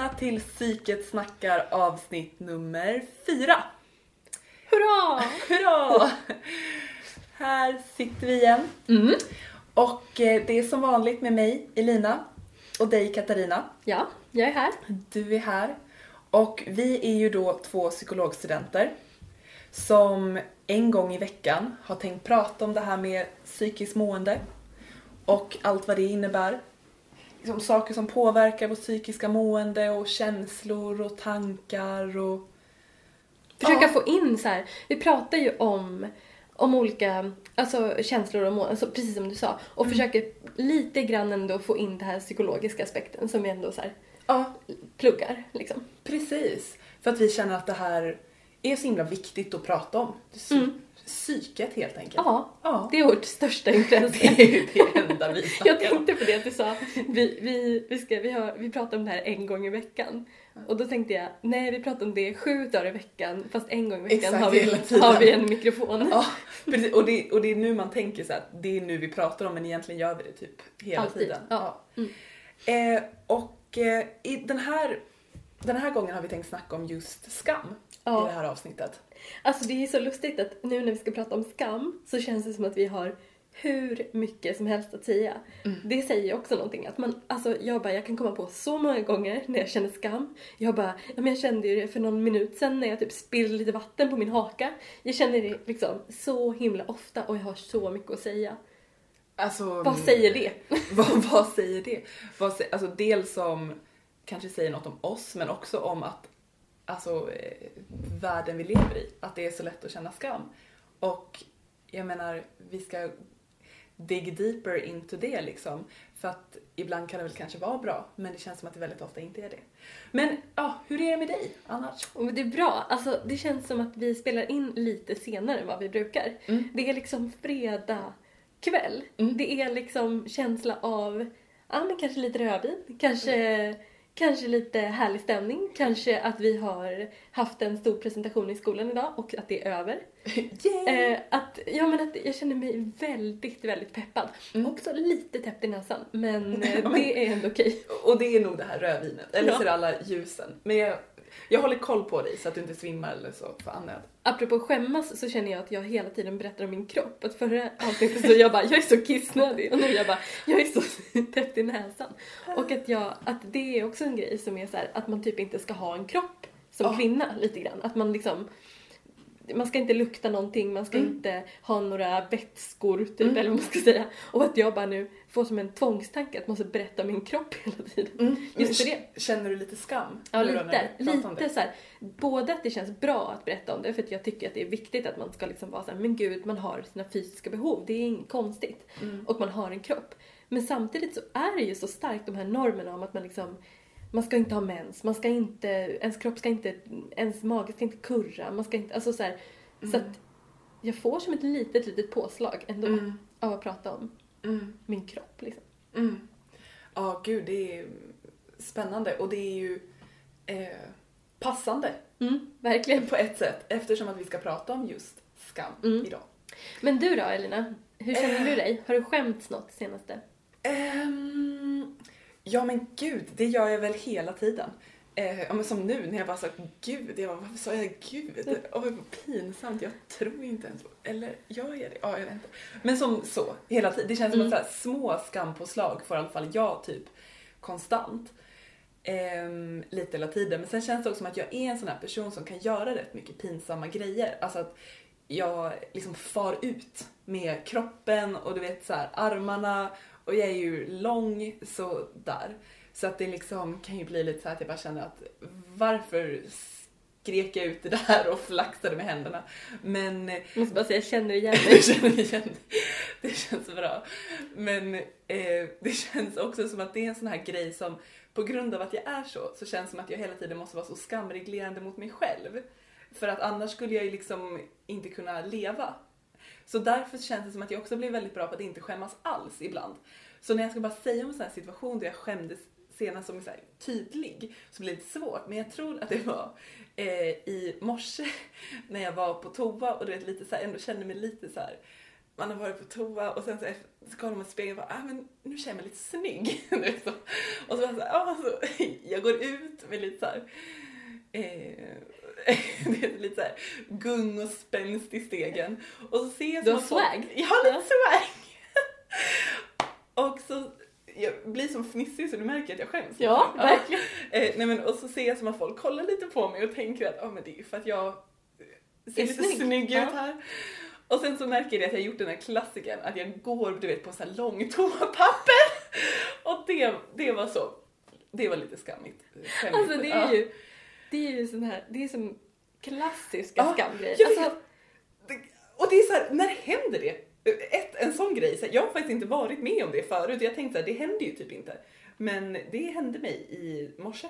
Välkomna till Psyket snackar avsnitt nummer fyra. Hurra! Hurra! Här sitter vi igen. Mm. Och eh, det är som vanligt med mig, Elina, och dig, Katarina. Ja, jag är här. Du är här. Och vi är ju då två psykologstudenter som en gång i veckan har tänkt prata om det här med psykiskt mående och allt vad det innebär. Liksom saker som påverkar vårt psykiska mående och känslor och tankar och... Försöka Ja. få in så här. vi pratar ju om, om olika alltså, känslor och mål, alltså, precis som du sa. Och försöker lite grann ändå få in den här psykologiska aspekten som vi ändå så här, Ja, pluggar liksom. precis. För att vi känner att det här är så himla viktigt att prata om. Psy- Mm. Psyket helt enkelt. Ja, Ja. det är vårt största intresse. Det är det enda vi snackar Jag tänkte på det att du sa, vi, vi, vi, ska, vi, har, vi pratar om det här en gång i veckan. Och då tänkte jag, nej vi pratar om det sju dagar i veckan fast en gång i veckan Exakt, har, vi, har vi en mikrofon. Ja, precis. Och det, och det är nu man tänker så att det är nu vi pratar om men egentligen gör vi det typ hela Alltid, tiden. ja. Mm. Eh, och eh, i den här, den här gången har vi tänkt snacka om just skam Ja. i det här avsnittet. Alltså det är så lustigt att nu när vi ska prata om skam så känns det som att vi har hur mycket som helst att säga. Det säger också någonting. Att man, alltså jag bara, jag kan komma på så många gånger när jag känner skam. Jag bara, ja men jag kände ju det för någon minut sedan när jag typ spillde lite vatten på min haka. Jag känner det liksom så himla ofta och jag har så mycket att säga. Alltså, Vad säger det? vad, vad säger det? Vad alltså dels som kanske säger något om oss men också om att alltså, eh, världen vi lever i, att det är så lätt att känna skam. Och jag menar, vi ska dig deeper into det liksom. För att ibland kan det väl kanske vara bra, men det känns som att det väldigt ofta inte är det. Men ja, hur är det med dig annars? Och det är bra. Alltså, det känns som att vi spelar in lite senare än vad vi brukar. Mm. Det är liksom fredag kväll. Mm. Det är liksom känsla av, ja men kanske lite rödvin, kanske, kanske lite härlig stämning, kanske att vi har haft en stor presentation i skolan idag och att det är över. Eh, att, ja men att jag känner mig väldigt, väldigt peppad. Mm. Också lite täppt i näsan, men eh, det är ändå okej. Och det är nog det här rödvinet, eller Ja. så är det alla ljusen. Men jag, jag håller koll på dig så att du inte svimmar eller så för annat. Apropå skämmas så känner jag att jag hela tiden berättar om min kropp. Att förra avsnittet så jag bara, jag är så kissnödig och nu jag bara, jag är så täppt i näsan. Och att jag, att det är också en grej som är så här, att man typ inte ska ha en kropp som Ja. kvinna lite grann. Att man liksom, man ska inte lukta någonting, man ska Mm. inte ha några vätskor typ, Mm. eller vad man ska säga. Och att jag bara nu får som en tvångstanke att man måste berätta om min kropp hela tiden. Just för det. Mm. Känner du lite skam? Ja, lite. Lite så här, både att det känns bra att berätta om det för att jag tycker att det är viktigt att man ska liksom vara så här, men gud, man har sina fysiska behov, det är inget konstigt. Mm. Och man har en kropp. Men samtidigt så är det ju så starkt de här normerna om att man liksom man ska inte ha mens, man ska inte, ens kropp ska inte, ens mage ska inte kurra, man ska inte, alltså så här, Så att jag får som ett litet, litet påslag ändå Mm. av att prata om Mm. min kropp liksom. Mm. Ja, gud, det är spännande och det är ju eh, passande Mm, verkligen. på ett sätt eftersom att vi ska prata om just skam Mm. idag. Men du då Elina? Hur känner Eh. du dig? Har du skämts något senaste? Ehm, ja men gud, det gör jag väl hela tiden. Eh, ja, men som nu när jag bara sa gud, jag bara, varför sa jag gud? Åh vad pinsamt, jag tror inte ens Eller gör jag det? Ja, jag vet inte. Men som så, hela tiden. Det känns som Mm. att så här, små skampåslag får i alla fall jag typ konstant. Ehm, lite hela tiden. Men sen känns det också som att jag är en sån här person som kan göra rätt mycket pinsamma grejer. Alltså att jag liksom far ut med kroppen och du vet så här armarna och jag är ju lång så där. Så att det liksom kan ju bli lite så att jag bara känner att varför skrek jag ut det där och flaxade med händerna. Men Jag måste bara säga, jag känner igen jag dig. känner igen det. känns bra. Men eh, det känns också som att det är en sån här grej som på grund av att jag är så, så känns det som att jag hela tiden måste vara så skamreglerande mot mig själv. För att annars skulle jag ju liksom inte kunna leva. Så därför känns det som att jag också blir väldigt bra på att inte skämmas alls ibland. Så när jag ska bara säga om en sån här situation där jag skämdes senast som är så tydlig så blir det lite svårt. Men jag tror att det var eh, i morse när jag var på toa och du vet lite så här, ändå kände mig lite så här man har varit på toa och sen så, så kollar man i spegeln och bara, ah, men nu känner jag mig lite snygg. Så. och så, bara så, här, ah, så jag går ut med lite så här, eh, det är lite så här gung och spänst i stegen. Och så ser jag Du har swag? Jag har lite swag. och så jag blir som fnissig så du märker att jag skäms. Ja, verkligen. Eh, nej men, och så ser jag som att folk kollar lite på mig och tänker att ah, men det är för att jag ser lite snygg. snygg, Ja. ut här. Och sen så märker jag att jag gjort den här klassikern att jag går du vet, på så här lång toapapper. Och det, det var så, det var lite skammigt. Skämmigt. Alltså det är Ja. ju, det är ju sån här, det är som klassiska Ja, skamgrejer. Alltså, Och det är så här, när händer det? Ett, en sån grej, så här, jag har faktiskt inte varit med om det förut. Jag tänkte att det händer ju typ inte. Men det hände mig i morse.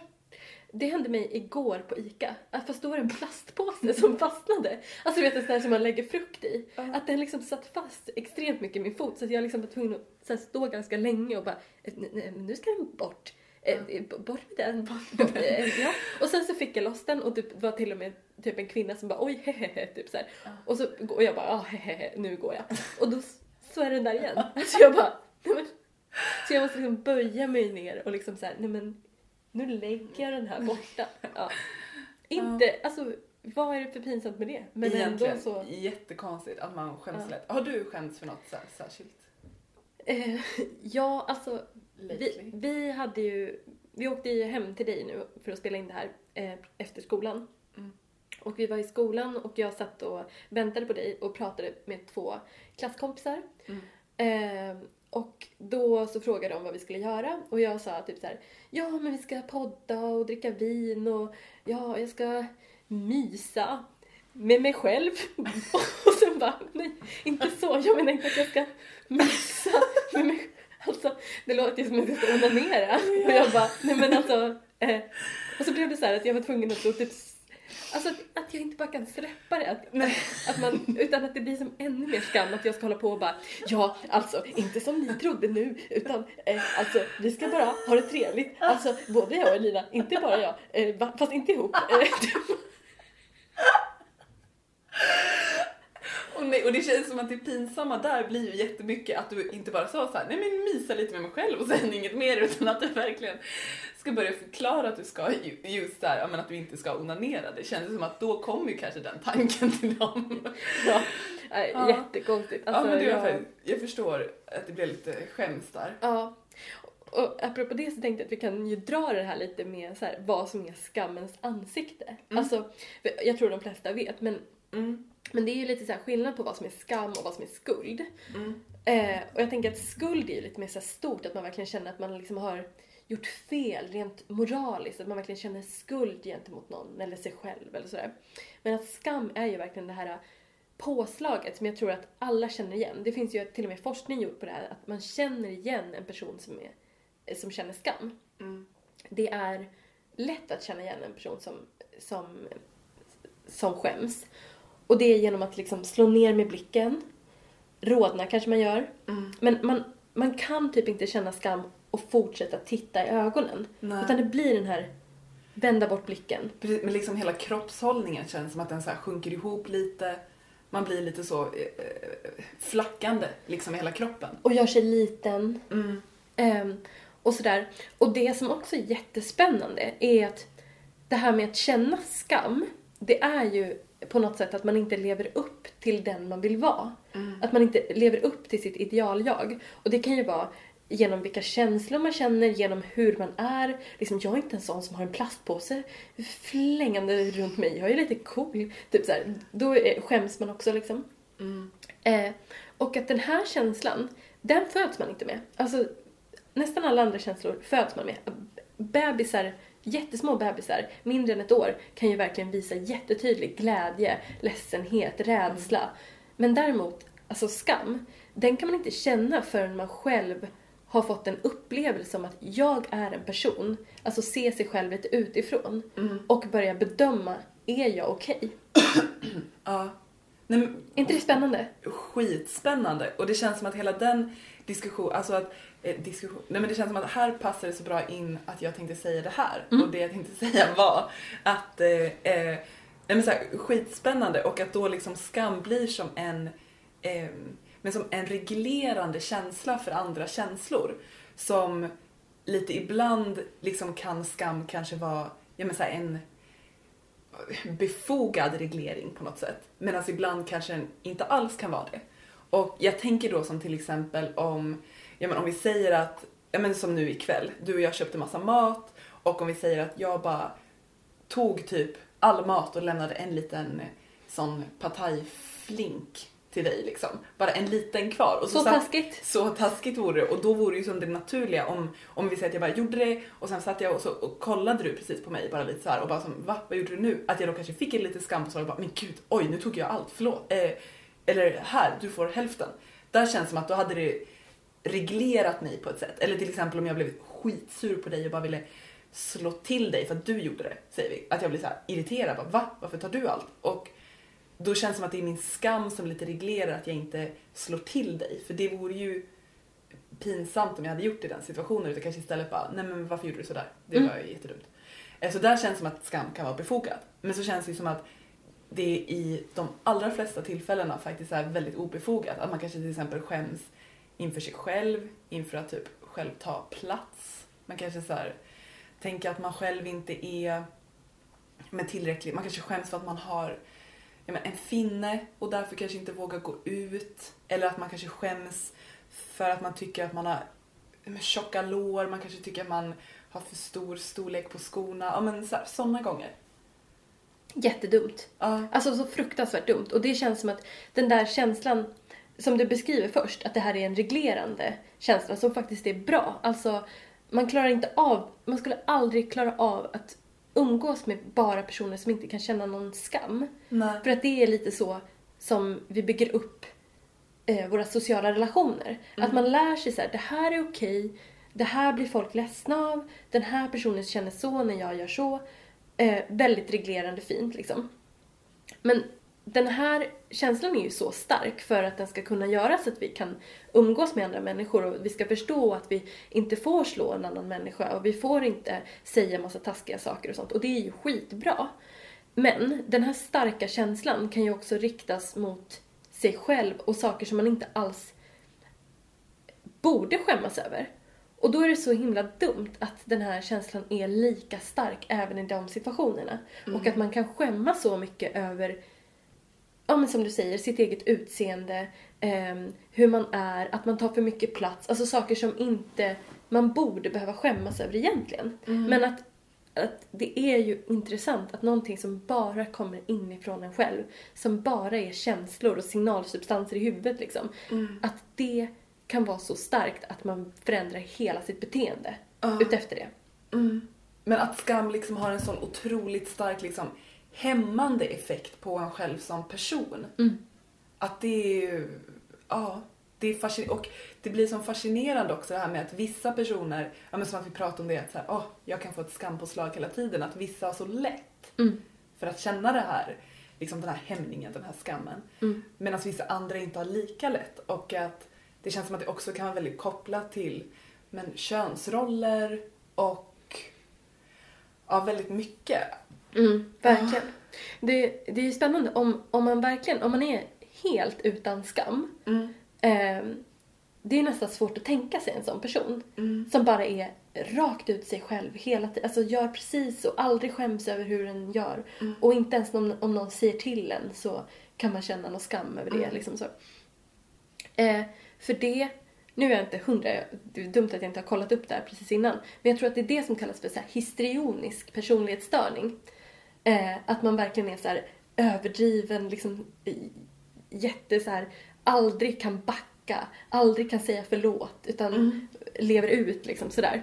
det hände mig igår på ICA. Att fast då var det en plastpåse som fastnade. Alltså du vet en sån där som man lägger frukt i. Ja. Att den liksom satt fast extremt mycket i min fot så att jag liksom var tvungen att så här, stå ganska länge och bara "Eh, nu ska den bort. B- Bort med den. Bort, ja. Och sen så fick jag loss den och det var till och med typ en kvinna som bara oj hehehe typ så här. Och, så, och jag bara ja hehehe nu går jag. Och då så är den där igen. Så jag bara nej men. Så jag måste liksom böja mig ner och liksom så här, nej men nu lägger jag den här borta. Ja. Inte, alltså vad är det för pinsamt med det? Men Egentligen ändå så. jättekonstigt att man skäms Ja. lätt. Har du skämts för något särskilt? Eh, ja, alltså vi, vi hade ju, vi åkte ju hem till dig nu för att spela in det här eh, efter skolan. Mm. Och vi var i skolan och jag satt och väntade på dig och pratade med två klasskompisar. Mm. Eh, och då så frågade de vad vi skulle göra och jag sa typ så här: ja men vi ska podda och dricka vin och ja, jag ska mysa med mig själv. och sen bara, nej, inte så, jag menar inte att jag ska mysa med mig Alltså, det låter ju som att jag ska onanera. Och jag bara, nej men alltså. Eh, och så blev det så här att jag var tvungen att typ Alltså att, att jag inte bara kan släppa det. Att, att man, utan att det blir som ännu mer skam att jag ska hålla på och bara Ja, alltså inte som ni trodde nu utan eh, alltså vi ska bara ha det trevligt. Alltså både jag och Elina, inte bara jag, eh, fast inte ihop. Eh, Och, nej, och det känns som att det pinsamma där blir ju jättemycket att du inte bara sa så här, nej men mysa lite med mig själv och sen inget mer utan att du verkligen ska börja förklara att du ska ju- just där, men att du inte ska onanera. Det känns som att då kommer ju kanske den tanken till dem. ja, nej, Ja. jättekonstigt. Alltså, ja men det är jag- jag förstår att det blir lite skäms där. Ja. Och apropå det så tänkte jag att vi kan ju dra det här lite med så här, vad som är skammens ansikte. Alltså, för jag tror de flesta vet, men, Mm. Men det är ju lite så här skillnad på vad som är skam och vad som är skuld. Mm. Eh, och jag tänker att skuld är ju lite mer så stort, att man verkligen känner att man liksom har gjort fel rent moraliskt, att man verkligen känner skuld gentemot någon eller sig själv eller sådär. Men att skam är ju verkligen det här påslaget som jag tror att alla känner igen. Det finns ju till och med forskning gjord på det här, att man känner igen en person som, är, som känner skam. Mm. Det är lätt att känna igen en person som, som, som skäms. Och det är genom att liksom slå ner med blicken, rodna kanske man gör. Mm. Men man, man kan typ inte känna skam och fortsätta titta i ögonen. Nej. Utan det blir den här vända bort blicken. Precis, men liksom hela kroppshållningen känns som att den så sjunker ihop lite. Man blir lite så eh, eh, flackande liksom i hela kroppen. Och gör sig liten. Mm. Ehm, och sådär. Och det som också är jättespännande är att det här med att känna skam, det är ju på något sätt att man inte lever upp till den man vill vara. Att man inte lever upp till sitt ideal-jag. Och det kan ju vara genom vilka känslor man känner, genom hur man är. Liksom, jag är inte en sån som har en plastpåse flängande runt mig. Jag är lite cool. Typ så här, då är- skäms man också liksom. Mm. Eh, och att den här känslan, den föds man inte med. Alltså, nästan alla andra känslor föds man med. Bebisar, jättesmå bebisar, mindre än ett år, kan ju verkligen visa jättetydlig glädje, ledsenhet, rädsla. Men däremot, alltså skam, den kan man inte känna förrän man själv har fått en upplevelse om att jag är en person, alltså se sig själv lite utifrån och börja bedöma, är jag okej? Ja. Nej, men, Är inte det spännande? skitspännande. Och det känns som att hela den diskussion, alltså att diskussion, nej men det känns som att här passar det så bra in att jag tänkte säga det här. Mm. Och det jag tänkte säga var att eh, eh, nej men så här, skitspännande och att då liksom skam blir som en eh, men som en reglerande känsla för andra känslor. Som lite ibland liksom kan skam kanske vara ja, men så här en befogad reglering på något sätt. Medan ibland kanske den inte alls kan vara det. Och jag tänker då som till exempel om, ja men om vi säger att, ja men som nu ikväll, du och jag köpte massa mat och om vi säger att jag bara tog typ all mat och lämnade en liten sån partajflink till dig liksom. Bara en liten kvar. Och så, så taskigt. Så taskigt vore det. Och då vore det ju som det naturliga om, om vi säger att jag bara gjorde det och sen satt jag och så och kollade du precis på mig bara lite så här och bara som va, vad gjorde du nu? Att jag då kanske fick en lite skam och så och bara men gud, oj nu tog jag allt, förlåt. Eh, eller här, du får hälften. Där känns det som att då hade det reglerat mig på ett sätt. Eller till exempel om jag blev skitsur på dig och bara ville slå till dig för att du gjorde det, säger vi. Att jag blir så irriterad, bara, va? Varför tar du allt? Och då känns det som att det är min skam som lite reglerar att jag inte slår till dig. För det vore ju pinsamt om jag hade gjort det i den situationen. Utan kanske istället bara, nej men varför gjorde du sådär? Det var mm. jättedumt. Eh, så där känns det som att skam kan vara befogad. Men så känns det som att det i de allra flesta tillfällena faktiskt är väldigt obefogat. Att man kanske till exempel skäms inför sig själv, inför att typ själv ta plats. Man kanske så här, tänker att man själv inte är men tillräcklig. Man kanske skäms för att man har men en finne och därför kanske inte vågar gå ut. Eller att man kanske skäms för att man tycker att man har men, tjocka lår, man kanske tycker att man har för stor storlek på skorna. Ja men sådana gånger. Jättedumt. Ja. Alltså så fruktansvärt dumt. Och det känns som att den där känslan som du beskriver först, att det här är en reglerande känsla som faktiskt är bra. Alltså, man klarar inte av, man skulle aldrig klara av att umgås med bara personer som inte kan känna någon skam. Nej. För att det är lite så som vi bygger upp eh, våra sociala relationer. Mm. Att man lär sig så här, det här är okej, det här blir folk ledsna av, den här personen känner så när jag gör så. Eh, väldigt reglerande fint liksom. Men den här känslan är ju så stark för att den ska kunna göra så att vi kan umgås med andra människor och vi ska förstå att vi inte får slå en annan människa och vi får inte säga massa taskiga saker och sånt och det är ju skitbra. Men den här starka känslan kan ju också riktas mot sig själv och saker som man inte alls borde skämmas över. Och då är det så himla dumt att den här känslan är lika stark även i de situationerna. Mm. Och att man kan skämmas så mycket över ja men som du säger, sitt eget utseende, eh, hur man är, att man tar för mycket plats. Alltså saker som inte man borde behöva skämmas över egentligen. Mm. Men att, att det är ju intressant att någonting som bara kommer inifrån en själv, som bara är känslor och signalsubstanser i huvudet liksom, mm. att det kan vara så starkt att man förändrar hela sitt beteende uh. utefter det. Mm. Men att skam liksom har en sån otroligt stark liksom hämmande effekt på en själv som person. Mm. Att det är ja, det är fascinerande. Och det blir så fascinerande också det här med att vissa personer, ja men som att vi pratade om det, att så här, oh, jag kan få ett skampåslag hela tiden, att vissa har så lätt mm. för att känna det här, liksom den här hämningen, den här skammen. Mm. Medan vissa andra inte har lika lätt och att det känns som att det också kan vara väldigt kopplat till men, könsroller och ja, väldigt mycket. Mm, verkligen. Det, det är ju spännande om, om man verkligen, om man är helt utan skam. Mm. Eh, det är nästan svårt att tänka sig en sån person. Mm. Som bara är rakt ut sig själv hela tiden. Alltså gör precis och aldrig skäms över hur den gör. Mm. Och inte ens om, om någon säger till en så kan man känna någon skam över det. Mm. Liksom så. Eh, för det, nu är jag inte hundra, det är dumt att jag inte har kollat upp det här precis innan. Men jag tror att det är det som kallas för så histrionisk personlighetsstörning. Eh, att man verkligen är så här överdriven, liksom jätte så här, aldrig kan backa, aldrig kan säga förlåt utan mm. lever ut liksom sådär.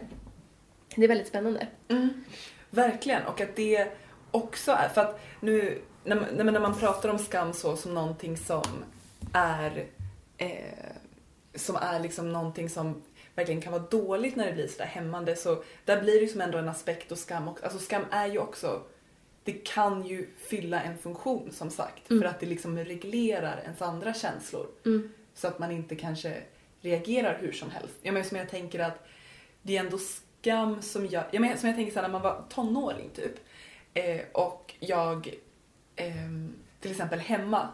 Det är väldigt spännande. Mm. Verkligen, och att det också är, för att nu när man, när man pratar om skam så som någonting som är eh, som är liksom någonting som verkligen kan vara dåligt när det blir sådär hämmande så där blir det ju som ändå en aspekt och skam också. Alltså skam är ju också det kan ju fylla en funktion som sagt mm. för att det liksom reglerar ens andra känslor. Mm. Så att man inte kanske reagerar hur som helst. Jag menar, som jag tänker att det är ändå skam som jag, jag menar, som jag tänker så när man var tonåring typ eh, och jag eh, till exempel hemma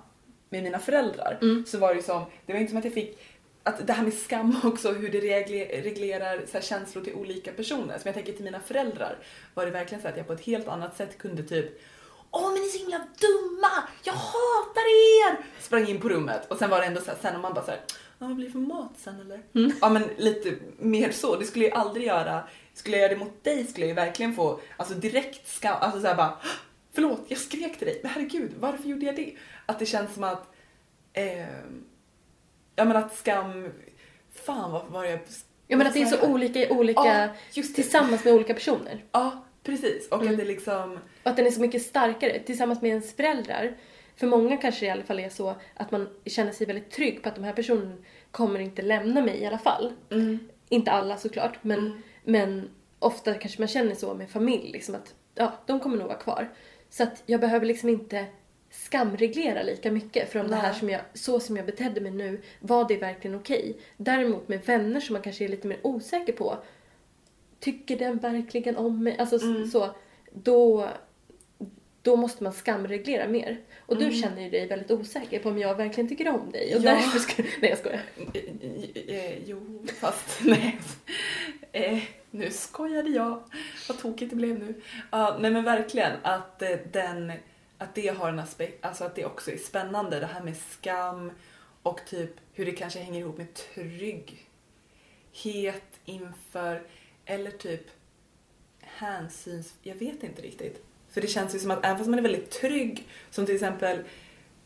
med mina föräldrar Mm. så var det som, det var inte som att jag fick att det här med skam också, hur det regle- reglerar så här, känslor till olika personer. Som jag tänker till mina föräldrar var det verkligen så att jag på ett helt annat sätt kunde typ Åh men ni är så himla dumma! Jag hatar er! Sprang in på rummet och sen var det ändå så här, sen om man bara såhär, ja vad blir det för mat sen eller? Ja men lite mer så, det skulle jag aldrig göra. Skulle jag göra det mot dig skulle jag ju verkligen få alltså direkt skam, alltså såhär bara förlåt jag skrek till dig, men herregud varför gjorde jag det? Att det känns som att ehm, Ja men att skam, fan vad var det Ja men att det är så olika i olika, Ja, tillsammans med olika personer. Ja, precis. Och Mm. att det liksom... Och att den är så mycket starkare tillsammans med ens föräldrar. För många kanske i alla fall är så att man känner sig väldigt trygg på att de här personerna kommer inte lämna mig i alla fall. Mm. Inte alla såklart, men, men ofta kanske man känner så med familj, liksom att ja, de kommer nog vara kvar. Så att jag behöver liksom inte skamreglera lika mycket för om det här som jag, så som jag betedde mig nu, var det verkligen okej? Däremot med vänner som man kanske är lite mer osäker på, tycker den verkligen om mig? Alltså Mm. så, då, då måste man skamreglera mer. Och Mm. du känner ju dig väldigt osäker på om jag verkligen tycker om dig. Och Ja. därför ska... Nej jag skojar. Eh, eh, Jo, fast nej. Eh, nu skojade jag. Vad tokigt det blev nu. Ja, nej men verkligen att eh, den, att det har en aspekt, alltså att det också är spännande det här med skam och typ hur det kanske hänger ihop med trygghet inför eller typ hänsyns... Jag vet inte riktigt. För det känns ju som att även fast man är väldigt trygg, som till exempel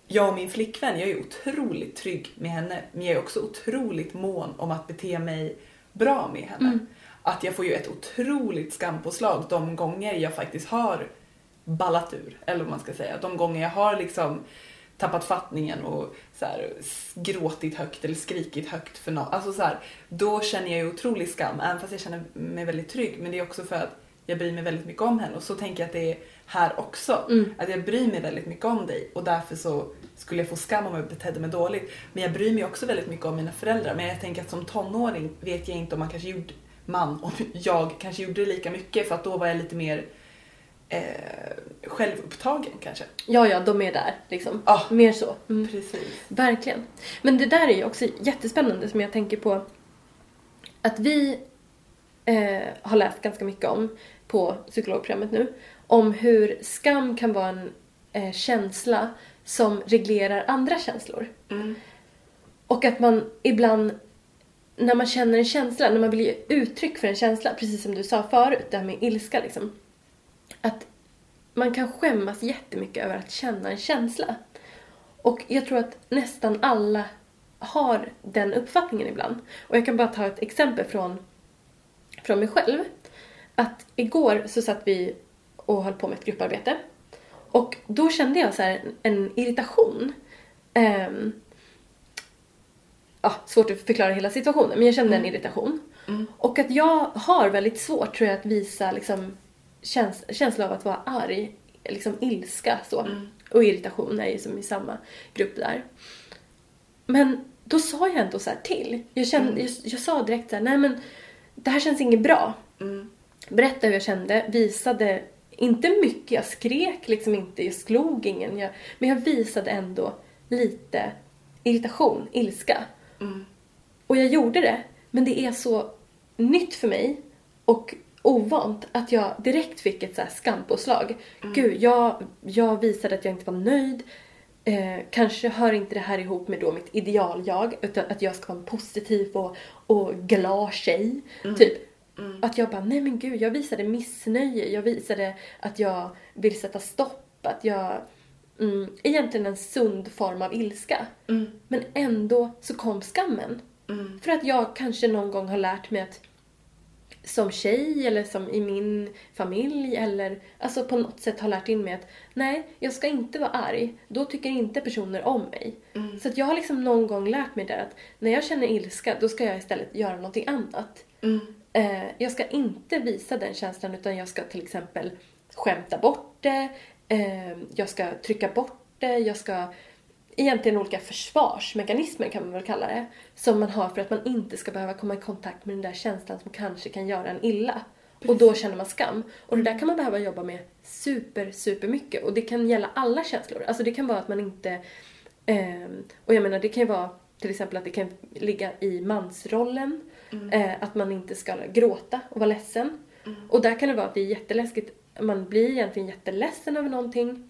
jag och min flickvän, jag är ju otroligt trygg med henne, men jag är också otroligt mån om att bete mig bra med henne. Mm. Att jag får ju ett otroligt skamпåslag de gånger jag faktiskt har ballat ur, eller vad man ska säga. De gånger jag har liksom tappat fattningen och så här, gråtit högt eller skrikit högt för något. Alltså så här, då känner jag ju otrolig skam, även fast jag känner mig väldigt trygg. Men det är också för att jag bryr mig väldigt mycket om henne och så tänker jag att det är här också. Mm. Att jag bryr mig väldigt mycket om dig och därför så skulle jag få skam om jag betedde mig dåligt. Men jag bryr mig också väldigt mycket om mina föräldrar. Men jag tänker att som tonåring vet jag inte om man kanske gjorde, man, om jag kanske gjorde lika mycket för att då var jag lite mer eh, självupptagen kanske. Ja, ja, de är där liksom. Ja. Mer så. Mm. Precis. Verkligen. Men det där är ju också jättespännande som jag tänker på att vi eh, har läst ganska mycket om på psykologprogrammet nu. Om hur skam kan vara en eh, känsla som reglerar andra känslor. Mm. Och att man ibland, när man känner en känsla, när man vill ge uttryck för en känsla, precis som du sa förut, det här med ilska liksom. Att man kan skämmas jättemycket över att känna en känsla. Och jag tror att nästan alla har den uppfattningen ibland. Och jag kan bara ta ett exempel från, från mig själv. Att igår så satt vi och höll på med ett grupparbete. Och då kände jag så här en, irritation. Ehm, ja, svårt att förklara hela situationen, men jag kände en irritation. Mm. Och att jag har väldigt svårt, tror jag, att visa liksom, käns känsla av att vara arg, liksom ilska så. Mm. Och irritation är ju som i samma grupp där. Men då sa jag ändå så här till. Jag, kände, Mm. jag, jag sa direkt så här, nej men det här känns inget bra. Mm. Berättade hur jag kände, visade inte mycket, jag skrek liksom inte, jag slog ingen. Jag, men jag visade ändå lite irritation, ilska. Mm. Och jag gjorde det, men det är så nytt för mig och ovant att jag direkt fick ett så här skampåslag. Gud, jag, jag visade att jag inte var nöjd. Eh, kanske hör inte det här ihop med då mitt ideal-jag, utan att jag ska vara en positiv och, och glad tjej. Typ. Att jag bara, nej men gud, jag visade missnöje, jag visade att jag vill sätta stopp, att jag... Mm, egentligen en sund form av ilska. Mm. Men ändå så kom skammen. Mm. För att jag kanske någon gång har lärt mig att som tjej eller som i min familj eller alltså på något sätt har lärt in mig att nej, jag ska inte vara arg. Då tycker inte personer om mig. Mm. Så att jag har liksom någon gång lärt mig där att när jag känner ilska då ska jag istället göra någonting annat. Mm. Eh, jag ska inte visa den känslan utan jag ska till exempel skämta bort det, eh, jag ska trycka bort det, jag ska egentligen olika försvarsmekanismer kan man väl kalla det, som man har för att man inte ska behöva komma i kontakt med den där känslan som kanske kan göra en illa. Och då känner man skam. Och det där kan man behöva jobba med super, super mycket. Och det kan gälla alla känslor. Alltså det kan vara att man inte Ehm, och jag menar det kan ju vara till exempel att det kan ligga i mansrollen. Eh, att man inte ska gråta och vara ledsen. Och där kan det vara att det är jätteläskigt. Man blir egentligen jätteledsen över någonting.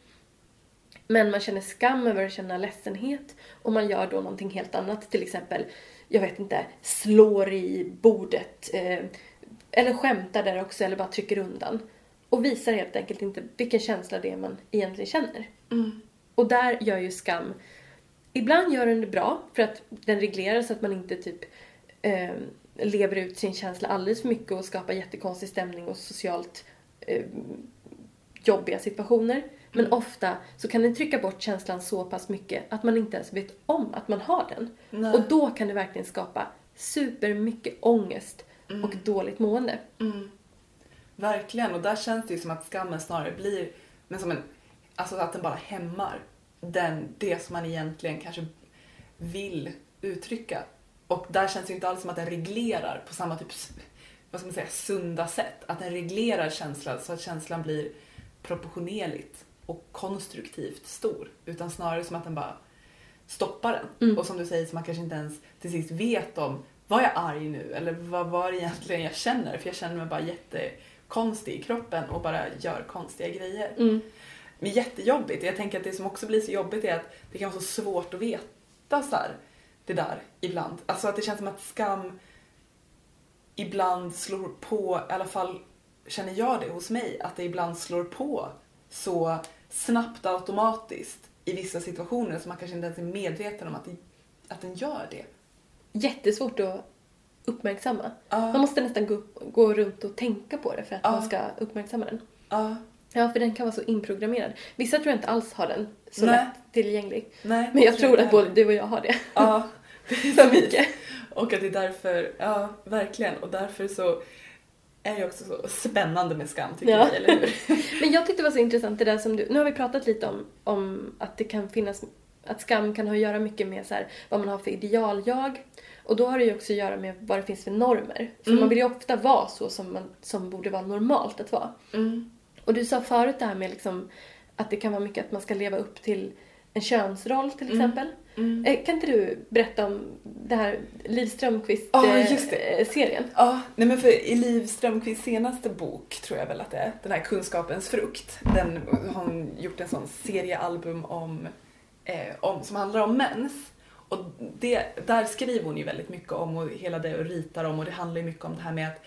Men man känner skam över att känna ledsenhet. Och man gör då någonting helt annat. Till exempel, jag vet inte, slår i bordet. Eh, eller skämtar där också eller bara trycker undan. Och visar helt enkelt inte vilken känsla det är man egentligen känner. Och där gör ju skam Ibland gör den det bra för att den reglerar så att man inte typ eh, lever ut sin känsla alldeles för mycket och skapar jättekonstig stämning och socialt eh, jobbiga situationer. Men ofta så kan den trycka bort känslan så pass mycket att man inte ens vet om att man har den. Nej. Och då kan det verkligen skapa supermycket ångest och dåligt mående. Verkligen, och där känns det ju som att skammen snarare blir men som en, alltså att den bara hämmar den, det som man egentligen kanske vill uttrycka. Och där känns det ju inte alls som att den reglerar på samma typ, vad ska man säga, sunda sätt. Att den reglerar känslan så att känslan blir proportionerligt och konstruktivt stor. Utan snarare som att den bara stoppar den. Och som du säger, så man kanske inte ens till sist vet om var jag arg nu eller vad var det egentligen jag känner? För jag känner mig bara jättekonstig i kroppen och bara gör konstiga grejer. Men jättejobbigt. Jag tänker att det som också blir så jobbigt är att det kan vara så svårt att veta så här, det där ibland. Alltså att det känns som att skam ibland slår på, i alla fall känner jag det hos mig, att det ibland slår på så snabbt och automatiskt i vissa situationer som man kanske inte ens är medveten om att, att den gör det. Jättesvårt att uppmärksamma. Ja. Man måste nästan gå, gå runt och tänka på det för att Ja. man ska uppmärksamma den. Ja, Ja, för den kan vara så inprogrammerad. Vissa tror jag inte alls har den så Nej. lätt tillgänglig. nej. Men jag det tror att både du och jag har det. Ja, För mycket. Och att det är därför, ja verkligen, och därför så är det också så spännande med skam tycker Ja. vi, eller hur? Men jag tyckte det var så intressant det där som du... Nu har vi pratat lite om, om att det kan finnas... Att skam kan ha att göra mycket med så här, vad man har för ideal-jag. Och då har det ju också att göra med vad det finns för normer. För Mm. man vill ju ofta vara så som, man, som borde vara normalt att vara. Mm. Och du sa förut det här med liksom att det kan vara mycket att man ska leva upp till en könsroll till exempel. Mm. Eh, Kan inte du berätta om det här Liv Strömquist Ja, eh, just det. eh, serien? Ja, nej men för i Liv Strömquists senaste bok tror jag väl att det är, den här Kunskapens frukt, den har hon gjort en sån seriealbum om, eh, om som handlar om mens. Och det, där skriver hon ju väldigt mycket om och hela det och ritar om och det handlar ju mycket om det här med att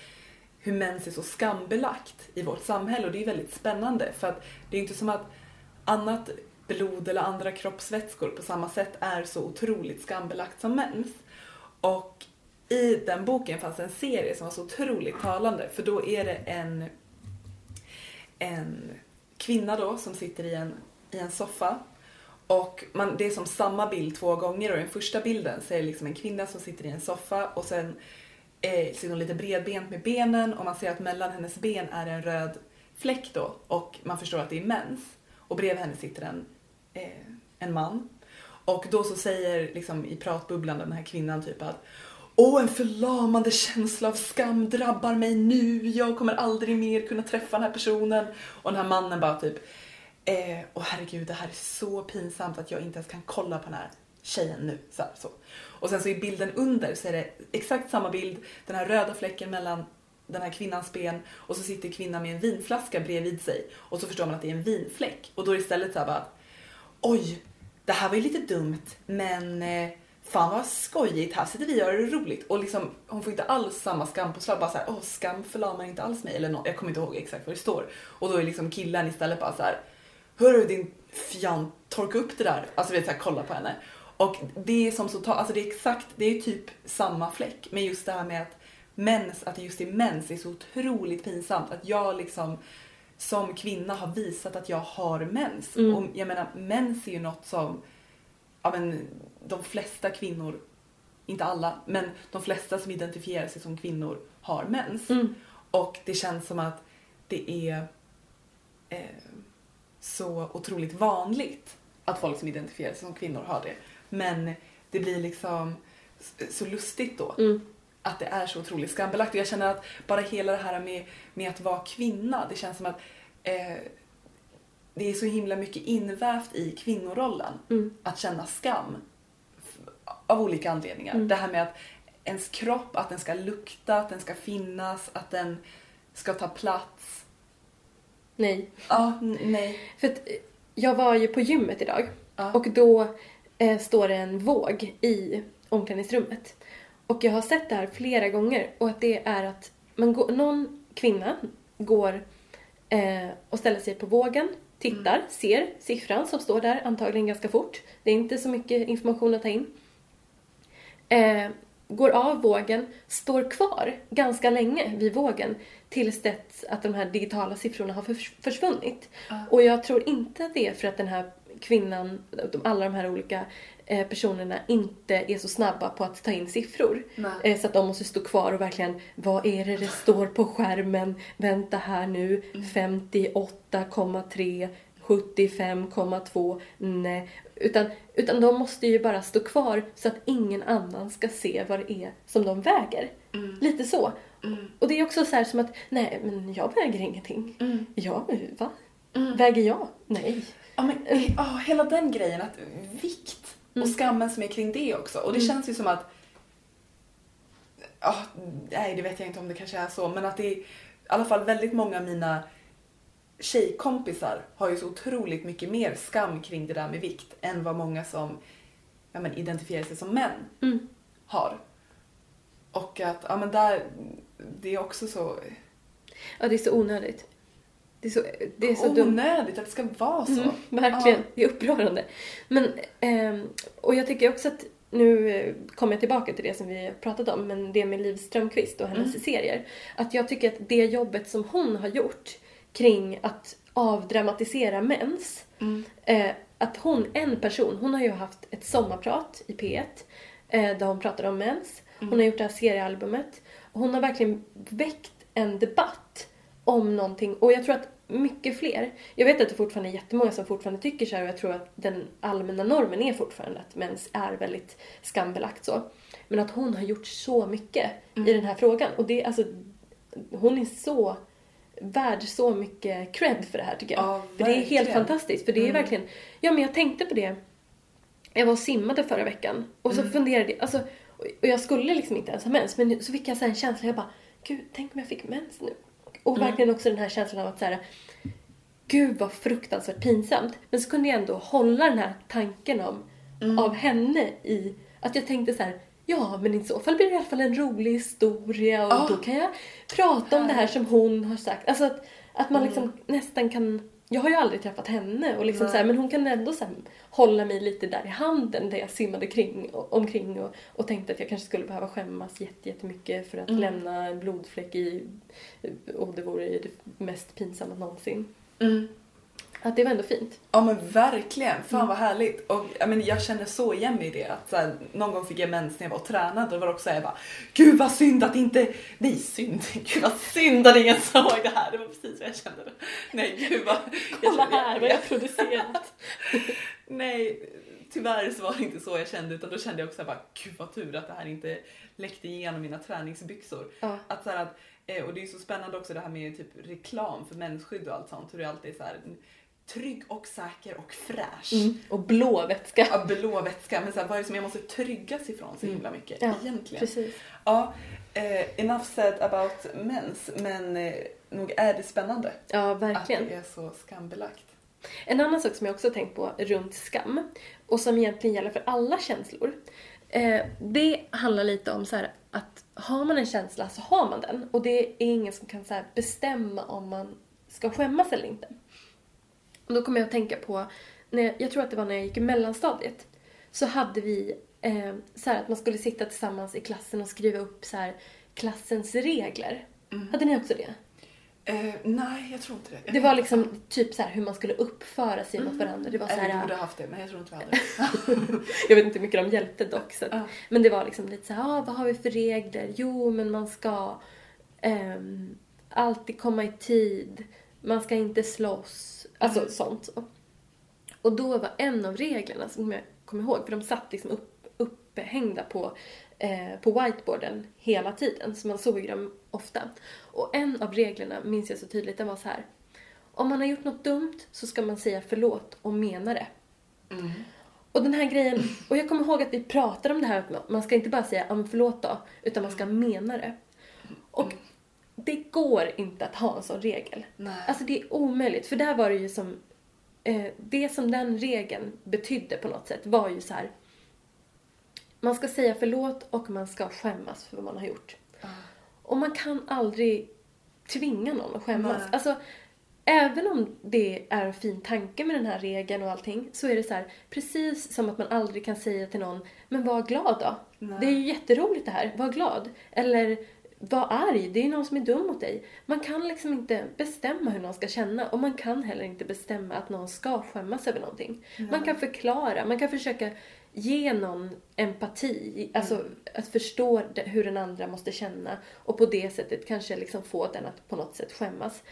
hur mens är så skambelagt i vårt samhälle och det är väldigt spännande för att det är inte som att annat blod eller andra kroppsvätskor på samma sätt är så otroligt skambelagt som mens. Och i den boken fanns en serie som var så otroligt talande för då är det en, en kvinna då som sitter i en, i en soffa och man, det är som samma bild två gånger och i den första bilden så är det liksom en kvinna som sitter i en soffa och sen eh, sitter hon lite bredbent med benen och man ser att mellan hennes ben är en röd fläck då och man förstår att det är mens. Och bredvid henne sitter en, eh, en man. Och då så säger liksom i pratbubblan den här kvinnan typ att Åh, en förlamande känsla av skam drabbar mig nu. Jag kommer aldrig mer kunna träffa den här personen. Och den här mannen bara typ Eh, och herregud, det här är så pinsamt att jag inte ens kan kolla på den här tjejen nu. Så, här, så. Och sen så i bilden under så är det exakt samma bild, den här röda fläcken mellan den här kvinnans ben och så sitter kvinnan med en vinflaska bredvid sig och så förstår man att det är en vinfläck och då är det istället så här bara oj, det här var ju lite dumt men eh, fan vad skojigt, här sitter vi och har det roligt och liksom hon får inte alls samma skampåslag, bara såhär, åh skam förlamar inte alls mig eller något, jag kommer inte ihåg exakt vad det står och då är liksom killen istället bara så här Hörru din fjant, torka upp det där. Alltså vet så här, kolla på henne. Och det är som så alltså det är exakt, det är typ samma fläck. Men just det här med att mens, att det just är mens är så otroligt pinsamt. Att jag liksom som kvinna har visat att jag har mens. Mm. Och jag menar mens är ju något som, ja men de flesta kvinnor, inte alla, men de flesta som identifierar sig som kvinnor har mens. Mm. Och det känns som att det är eh, så otroligt vanligt att folk som identifierar sig som kvinnor har det. Men det blir liksom så lustigt då Mm. Att det är så otroligt skambelagt. Och jag känner att bara hela det här med, med att vara kvinna, det känns som att eh, det är så himla mycket invävt i kvinnorollen Mm. att känna skam. Av olika anledningar. Mm. Det här med att ens kropp, att den ska lukta, att den ska finnas, att den ska ta plats. Nej. Ja, nej. För att eh, jag var ju på gymmet idag Ja. och då eh, står det en våg i omklädningsrummet. Och jag har sett det här flera gånger och att det är att man går, någon kvinna går eh, och ställer sig på vågen, tittar, ser siffran som står där, antagligen ganska fort. Det är inte så mycket information att ta in. Eh, går av vågen, står kvar ganska länge vid vågen tills dess att de här digitala siffrorna har förs- försvunnit. Ja. Och jag tror inte att det är för att den här kvinnan, alla de här olika personerna inte är så snabba på att ta in siffror. Nej. Eh, så att de måste stå kvar och verkligen, vad är det det står på skärmen? Vänta här nu, 58,3, 75,2, nej. Utan, utan de måste ju bara stå kvar så att ingen annan ska se vad det är som de väger. Mm. Lite så. Mm. Och det är också så här som att, nej men jag väger ingenting. Mm. Ja, va? Mm. Väger jag? Nej. Ja, men, eh, ja, hela den grejen, att vikt Mm. och skammen som är kring det också. Och det Mm. känns ju som att... Ja, nej, det vet jag inte om det kanske är så, men att det är i alla fall väldigt många av mina tjejkompisar har ju så otroligt mycket mer skam kring det där med vikt än vad många som ja, men, identifierar sig som män Mm. har. Och att, ja men där, det är också så Ja, det är så onödigt. Det är så, det är så dumt. onödigt att det ska vara så. Mm, verkligen. Ja. Det är upprörande. Men, ehm, och jag tycker också att nu eh, kommer jag tillbaka till det som vi pratat om, men det med Liv Strömquist och hennes Mm. serier. Att jag tycker att det jobbet som hon har gjort kring att avdramatisera mens, Mm. eh, att hon, en person, hon har ju haft ett sommarprat i P1 eh, där hon pratar om mens. Hon Mm. har gjort det här seriealbumet. Och hon har verkligen väckt en debatt om någonting. Och jag tror att mycket fler, jag vet att det fortfarande är jättemånga som fortfarande tycker så här och jag tror att den allmänna normen är fortfarande att mens är väldigt skambelagt så. Men att hon har gjort så mycket i Mm. den här frågan. Och det alltså, hon är så värd så mycket cred för det här tycker jag. Ja, för det är helt fantastiskt. För det är Mm. verkligen, ja men jag tänkte på det. Jag var och simmade förra veckan och så Mm. funderade jag, alltså, och jag skulle liksom inte ens ha mens men så fick jag så en känsla, jag bara, gud tänk om jag fick mens nu. Och Mm. verkligen också den här känslan av att så här, gud vad fruktansvärt pinsamt. Men så kunde jag ändå hålla den här tanken om, Mm. av henne i, att jag tänkte så här, ja men i så fall blir det i alla fall en rolig historia och Ja. då kan jag prata om det här som hon har sagt. Alltså att, att man liksom nästan kan, jag har ju aldrig träffat henne och liksom så här, men hon kan ändå så här, hålla mig lite där i handen där jag simmade kring, omkring och, och tänkte att jag kanske skulle behöva skämmas jätte- jättemycket för att Mm. lämna en blodfläck i, och det vore det mest pinsamma någonsin. Mm. Att det var ändå fint. Ja men verkligen, fan Mm. vad härligt. Och jag, men, jag känner så igen mig i det. Att, så här, någon gång fick jag mens när jag var och tränade och var också så här, jag bara Gud vad synd att inte, nej synd, gud vad synd att ingen såg det här. Det var precis vad jag kände. då. Nej gud vad... Kolla här vad jag producerat. Nej, tyvärr så var det inte så jag kände utan då kände jag också bara, gud vad tur att det här inte läckte igenom mina träningsbyxor. Ja. Att, så här, att, eh, och det är ju så spännande också det här med typ reklam för mensskydd och allt sånt. Hur det alltid är så här trygg och säker och fräsch. Mm. Och blå vätska. Ja, blå vätska. Men så här, vad är det som jag måste tryggas ifrån så Mm. himla mycket Ja, egentligen? Precis. Ja, eh, enough said about mens. Men eh, nog är det spännande Ja, att verkligen. det är så skambelagt. En annan sak som jag också tänkt på runt skam och som egentligen gäller för alla känslor. Eh, det handlar lite om så här att har man en känsla så har man den och det är ingen som kan så här bestämma om man ska skämmas eller inte. Och då kommer jag att tänka på, när jag, jag tror att det var när jag gick i mellanstadiet, så hade vi eh, så här att man skulle sitta tillsammans i klassen och skriva upp så här klassens regler. Mm. Hade ni också det? Eh, nej, jag tror inte det. Jag Det var inte. liksom typ så här hur man skulle uppföra sig mot varandra. Det var så Eller vi här, borde ha haft det, men jag tror inte vi hade det. jag vet inte hur mycket de hjälpte dock. Så att, Ja. Men det var liksom lite så här, ah, vad har vi för regler? Jo, men man ska ehm, alltid komma i tid. Man ska inte slåss. Alltså Mm. sånt. Så. Och då var en av reglerna som jag kommer ihåg, för de satt liksom upp, upphängda på, eh, på whiteboarden hela tiden, så man såg dem ofta. Och en av reglerna minns jag så tydligt, den var så här. om man har gjort något dumt så ska man säga förlåt och mena det. Mm. Och den här grejen, och jag kommer ihåg att vi pratade om det här att man ska inte bara säga ja förlåt då, utan man ska mena det. Det går inte att ha en sån regel. Nej. Alltså det är omöjligt, för där var det ju som, eh, det som den regeln betydde på något sätt var ju så här. Man ska säga förlåt och man ska skämmas för vad man har gjort. Ja. Och man kan aldrig tvinga någon att skämmas. Nej. Alltså, även om det är en fin tanke med den här regeln och allting så är det så här, precis som att man aldrig kan säga till någon, men var glad då. Nej. Det är ju jätteroligt det här, var glad. Eller var arg, det är någon som är dum mot dig. Man kan liksom inte bestämma hur någon ska känna och man kan heller inte bestämma att någon ska skämmas över någonting. Man kan förklara, man kan försöka ge någon empati, alltså att förstå hur den andra måste känna och på det sättet kanske liksom få den att på något sätt skämmas.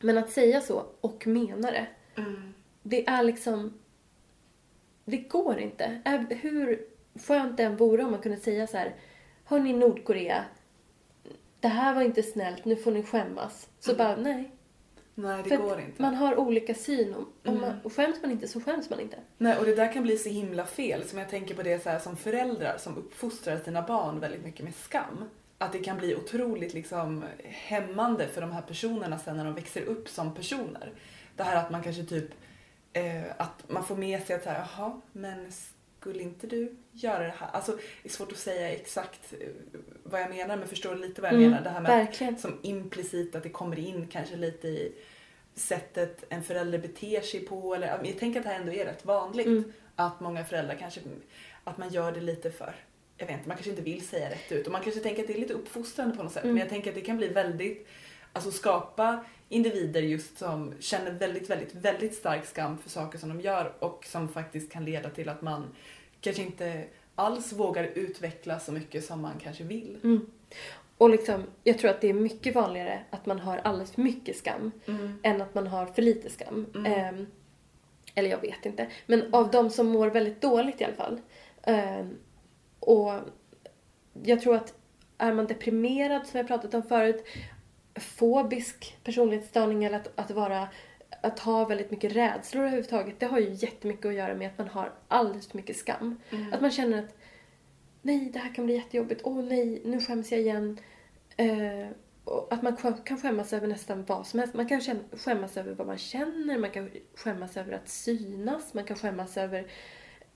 Men att säga så och mena det, Mm. det är liksom... Det går inte. Hur skönt det än vore om man kunde säga så här, Hörni Nordkorea, det här var inte snällt, nu får ni skämmas. Så bara, nej. Nej, det För går inte. man har olika syn. Om, om Mm. man, och skäms man inte så skäms man inte. Nej, och det där kan bli så himla fel. Som jag tänker på det så här, som föräldrar som uppfostrar sina barn väldigt mycket med skam. Att det kan bli otroligt liksom hämmande för de här personerna sen när de växer upp som personer. Det här att man kanske typ, eh, att man får med sig att så här, jaha, men skulle inte du göra det här? Alltså, det är svårt att säga exakt eh, vad jag menar, men förstår lite vad jag Mm, menar? Det här med verkligen. som implicit att det kommer in kanske lite i sättet en förälder beter sig på. Eller, jag tänker att det här ändå är rätt vanligt. Mm. Att många föräldrar kanske, att man gör det lite för, jag vet inte, man kanske inte vill säga rätt ut. Och man kanske tänker att det är lite uppfostrande på något sätt. Mm. Men jag tänker att det kan bli väldigt, alltså skapa individer just som känner väldigt, väldigt, väldigt stark skam för saker som de gör och som faktiskt kan leda till att man kanske inte alls vågar utveckla så mycket som man kanske vill. Mm. Och liksom, jag tror att det är mycket vanligare att man har alldeles för mycket skam än att man har för lite skam. Mm. Ehm, eller jag vet inte. Men av de som mår väldigt dåligt i alla fall. Ehm, och jag tror att är man deprimerad, som jag pratat om förut, fobisk personlighetsstörning eller att, att vara att ha väldigt mycket rädslor överhuvudtaget, det har ju jättemycket att göra med att man har alldeles för mycket skam. Mm. Att man känner att nej, det här kan bli jättejobbigt, åh nej, nu skäms jag igen. Eh, att man kan skämmas över nästan vad som helst. Man kan skämmas över vad man känner, man kan skämmas över att synas, man kan skämmas över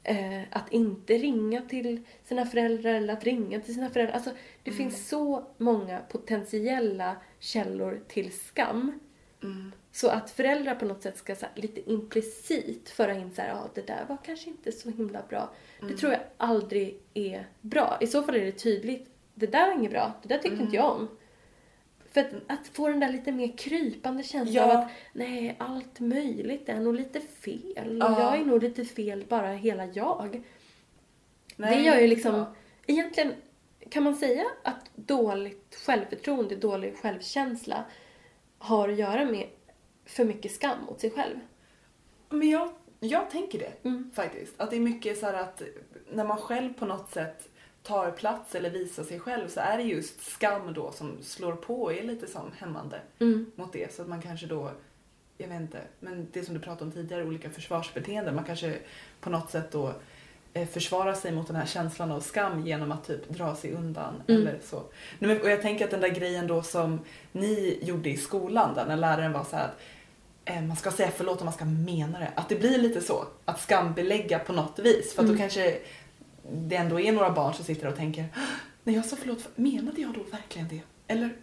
eh, att inte ringa till sina föräldrar eller att ringa till sina föräldrar. Alltså, det finns så många potentiella källor till skam. Mm. Så att föräldrar på något sätt ska här, lite implicit föra in så här, ja det där var kanske inte så himla bra. Mm. Det tror jag aldrig är bra. I så fall är det tydligt, det där var inget bra, det där tyckte Mm. inte jag om. För att, att få den där lite mer krypande känslan Ja. av att nej, allt möjligt är nog lite fel. Och Ja. jag är nog lite fel, bara hela jag. Nej, det gör ju liksom, bra. egentligen kan man säga att dåligt självförtroende, dålig självkänsla har att göra med för mycket skam mot sig själv. Men jag, jag tänker det Mm. faktiskt. Att det är mycket så här att när man själv på något sätt tar plats eller visar sig själv så är det just skam då som slår på och är lite som hämmande Mm. mot det. Så att man kanske då, jag vet inte, men det som du pratade om tidigare, olika försvarsbeteenden. Man kanske på något sätt då eh, försvarar sig mot den här känslan av skam genom att typ dra sig undan Mm. eller så. Och jag tänker att den där grejen då som ni gjorde i skolan där när läraren var så att eh, man ska säga förlåt och man ska mena det. Att det blir lite så. Att skambelägga på något vis. För att Mm. då kanske det ändå är några barn som sitter och tänker när jag sa förlåt, menade jag då verkligen det? Eller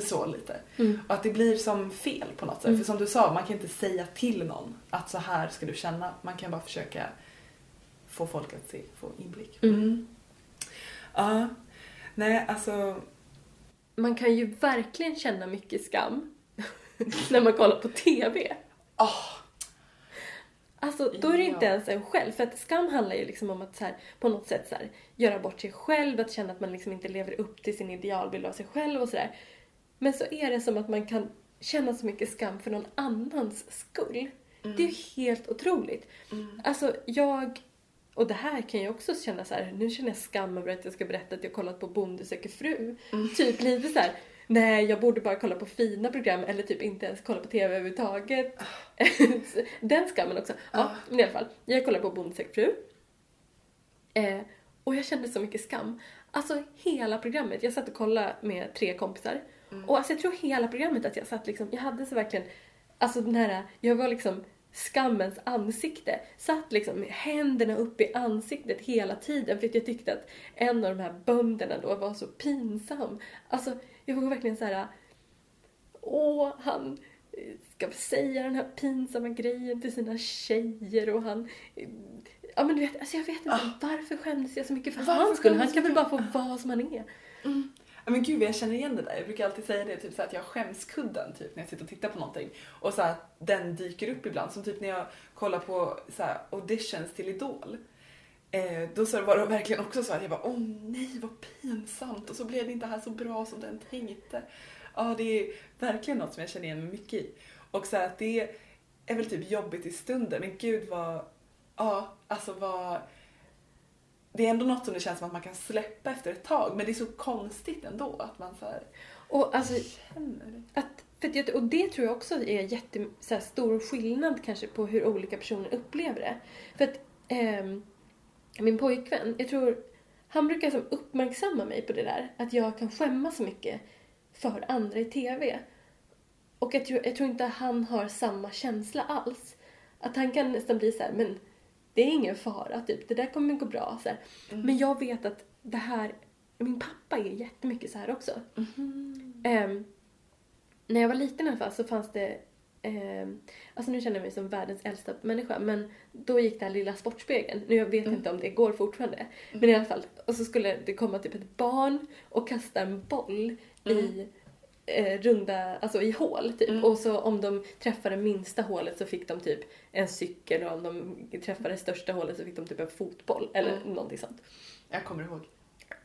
så lite. Mm. Och att det blir som fel på något sätt. Mm. För som du sa, man kan inte säga till någon att så här ska du känna. Man kan bara försöka få folk att se, få inblick. Mm. Ja. Nej, alltså. Man kan ju verkligen känna mycket skam när man kollar på TV. åh, Alltså, då är det inte ens en själv. För att skam handlar ju liksom om att så här, på något sätt så här, göra bort sig själv, att känna att man liksom inte lever upp till sin idealbild av sig själv och sådär. Men så är det som att man kan känna så mycket skam för någon annans skull. Det är ju helt otroligt. Mm. Alltså, jag... Och det här kan jag också känna så här, nu känner jag skam över att jag ska berätta att jag kollat på Bonde söker fru. Mm. Typ lite så här. Nej jag borde bara kolla på fina program eller typ inte ens kolla på TV överhuvudtaget. Den skammen också. Ja, Ja. men i alla fall. Jag kollade på Bondesäker fru. Eh, och jag kände så mycket skam. Alltså hela programmet, jag satt och kollade med tre kompisar. Och alltså jag tror hela programmet att jag satt liksom, jag hade så verkligen, alltså den här, jag var liksom skammens ansikte. Satt liksom med händerna upp i ansiktet hela tiden för att jag tyckte att en av de här bönderna då var så pinsam. Alltså jag var verkligen så här. Åh, han eh, ska säga den här pinsamma grejen till sina tjejer och han... eh, Ja men du vet, alltså jag vet inte varför skämdes jag så mycket för Varför hans skull? Han kan väl bara få vara som han är. Ja, men gud jag känner igen det där. Jag brukar alltid säga det, typ så att jag har skämskudden typ när jag sitter och tittar på någonting. Och så att den dyker upp ibland. Som typ när jag kollar på så här, auditions till Idol. Eh, då så var det verkligen också så att jag bara åh nej vad pinsamt och så blev det inte här så bra som den tänkte. Ja det är verkligen något som jag känner igen mig mycket i. Och så att det är väl typ jobbigt i stunden men gud vad, ja alltså vad det är ändå något som det känns som att man kan släppa efter ett tag men det är så konstigt ändå att man så här Och alltså känner det. Att, för att, och det tror jag också är jätte, så här, stor skillnad kanske på hur olika personer upplever det. För att ehm, min pojkvän, jag tror, han brukar som uppmärksamma mig på det där. Att jag kan skämmas så mycket för andra i TV. Och jag tror, jag tror inte han har samma känsla alls. Att han kan nästan bli så här, men det är ingen fara, typ. Det där kommer gå bra. Så här. Men jag vet att det här, min pappa är jättemycket så här också. Ehm, när jag var liten i alla fall så fanns det, ehm, alltså nu känner jag mig som världens äldsta människa, men då gick det här lilla Sportspegeln. Nu jag vet inte om det går fortfarande. Men i alla fall, och så skulle det komma typ ett barn och kasta en boll i eh, runda, alltså i hål typ. Och så om de träffade minsta hålet så fick de typ en cykel och om de träffade största hålet så fick de typ en fotboll eller någonting sånt. Jag kommer ihåg.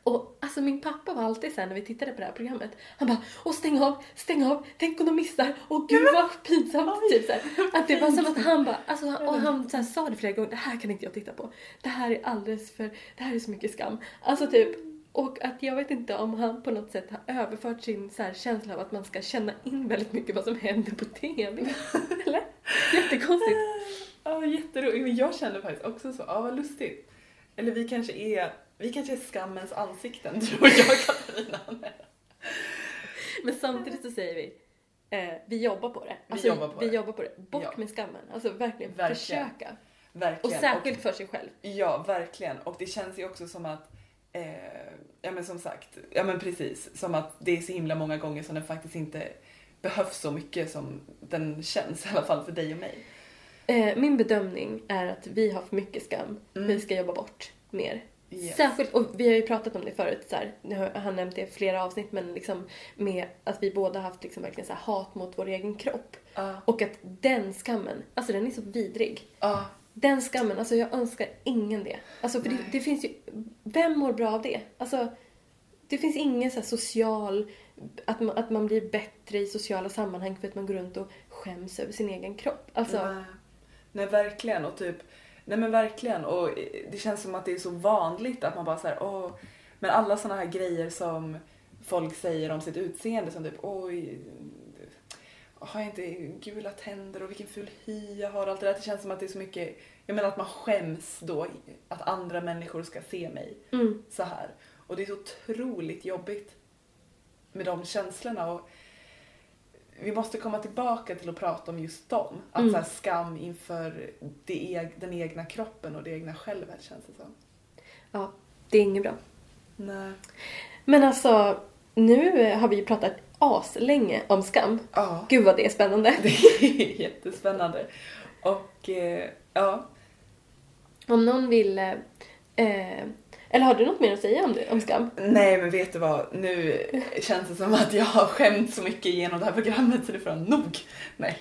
Och alltså min pappa var alltid såhär när vi tittade på det här programmet. Han bara åh stäng av, stäng av, tänk om de missar, åh gud vad pinsamt. Typ så här. Att det var som att han bara, alltså, och han så här, sa det flera gånger, det här kan inte jag titta på. Det här är alldeles för, det här är så mycket skam. Alltså typ, och att jag vet inte om han på något sätt har överfört sin så här, känsla av att man ska känna in väldigt mycket vad som händer på TV. Eller? Jättekonstigt. Ja, jätteroligt. Men jag känner faktiskt också så. Ja, vad lustigt. Eller vi kanske är, vi kanske är skammens ansikten, tror jag Katarina. Men samtidigt så säger vi, eh, vi jobbar på det. Alltså, jobbar på vi det. jobbar på det. Bort Ja. med skammen. Alltså verkligen, Verkligen. försöka. Och Verkligen. särskilt för sig själv. Ja, verkligen. Och det känns ju också som att, eh, ja men som sagt, ja men precis, som att det är så himla många gånger som den faktiskt inte behövs så mycket som den känns, i alla fall för dig och mig. Eh, min bedömning är att vi har för mycket skam. Mm. Vi ska jobba bort mer. Yes. Särskilt, och vi har ju pratat om det förut, så här, nu har han nämnt det i flera avsnitt, men liksom med att vi båda haft liksom verkligen så här hat mot vår egen kropp. Ja, Och att den skammen, alltså den är så vidrig. ja, Den skammen, alltså jag önskar ingen det. Alltså för det, det finns ju, vem mår bra av det? Alltså, det finns ingen så social, att man, att man blir bättre i sociala sammanhang för att man går runt och skäms över sin egen kropp. Alltså, nej. nej, verkligen. Och typ, nej men verkligen. Och det känns som att det är så vanligt att man bara såhär, åh, men alla såna här grejer som folk säger om sitt utseende som typ, oj, har jag inte gula tänder och vilken ful hy jag har allt det där. Det känns som att det är så mycket, jag menar att man skäms då att andra människor ska se mig mm, så här. Och det är så otroligt jobbigt med de känslorna. Och vi måste komma tillbaka till att prata om just dem. Att Mm. så här, skam inför det den egna kroppen och det egna självet känns det som. ja, det är inget bra. Nej. Men alltså, nu har vi ju pratat aslänge om skam. Ja, Gud vad det är spännande. det är jättespännande. Och eh, ja, Om någon vill... Eh, eh, eller har du något mer att säga om, det, om skam? nej men vet du vad, nu känns det som att jag har skämt så mycket genom det här programmet så det får nog. Nej,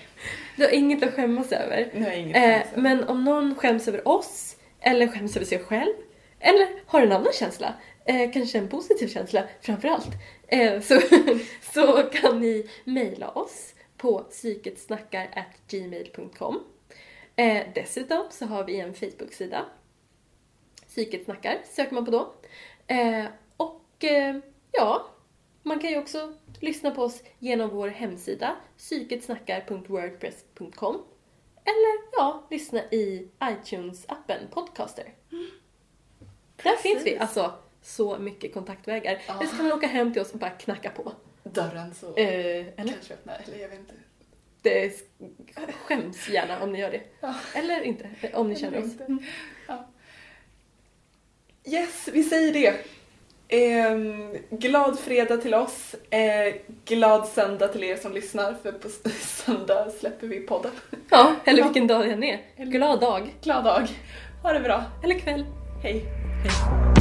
Du har inget att skämmas över. jag inget Eh, skämt. men om någon skäms över oss, eller skäms över sig själv, eller har en annan känsla, eh, kanske en positiv känsla framför allt, eh, så, så kan ni mejla oss på psyketsnackar.gmail.com. Eh, dessutom så har vi en Facebook-sida, Psyket snackar, söker man på då. Eh, och eh, ja, Man kan ju också lyssna på oss genom vår hemsida psyketsnackar.wordpress.com eller ja, lyssna i iTunes-appen Podcaster. Där finns vi, alltså så mycket kontaktvägar. Ja. Eller så kan man åka hem till oss och bara knacka på. Dörren så Eh, eller? kanske öppnar, eller jag vet inte. Det skäms gärna om ni gör det. Ja. Eller inte, om ni Eller känner oss. inte. Yes, vi säger det. Ehm, glad fredag till oss. Eh, glad söndag till er som lyssnar för på söndag släpper vi podden. Ja, eller vilken dag det än är. Glad dag. Glad dag. Ha det bra. Eller kväll. Hej. Hej.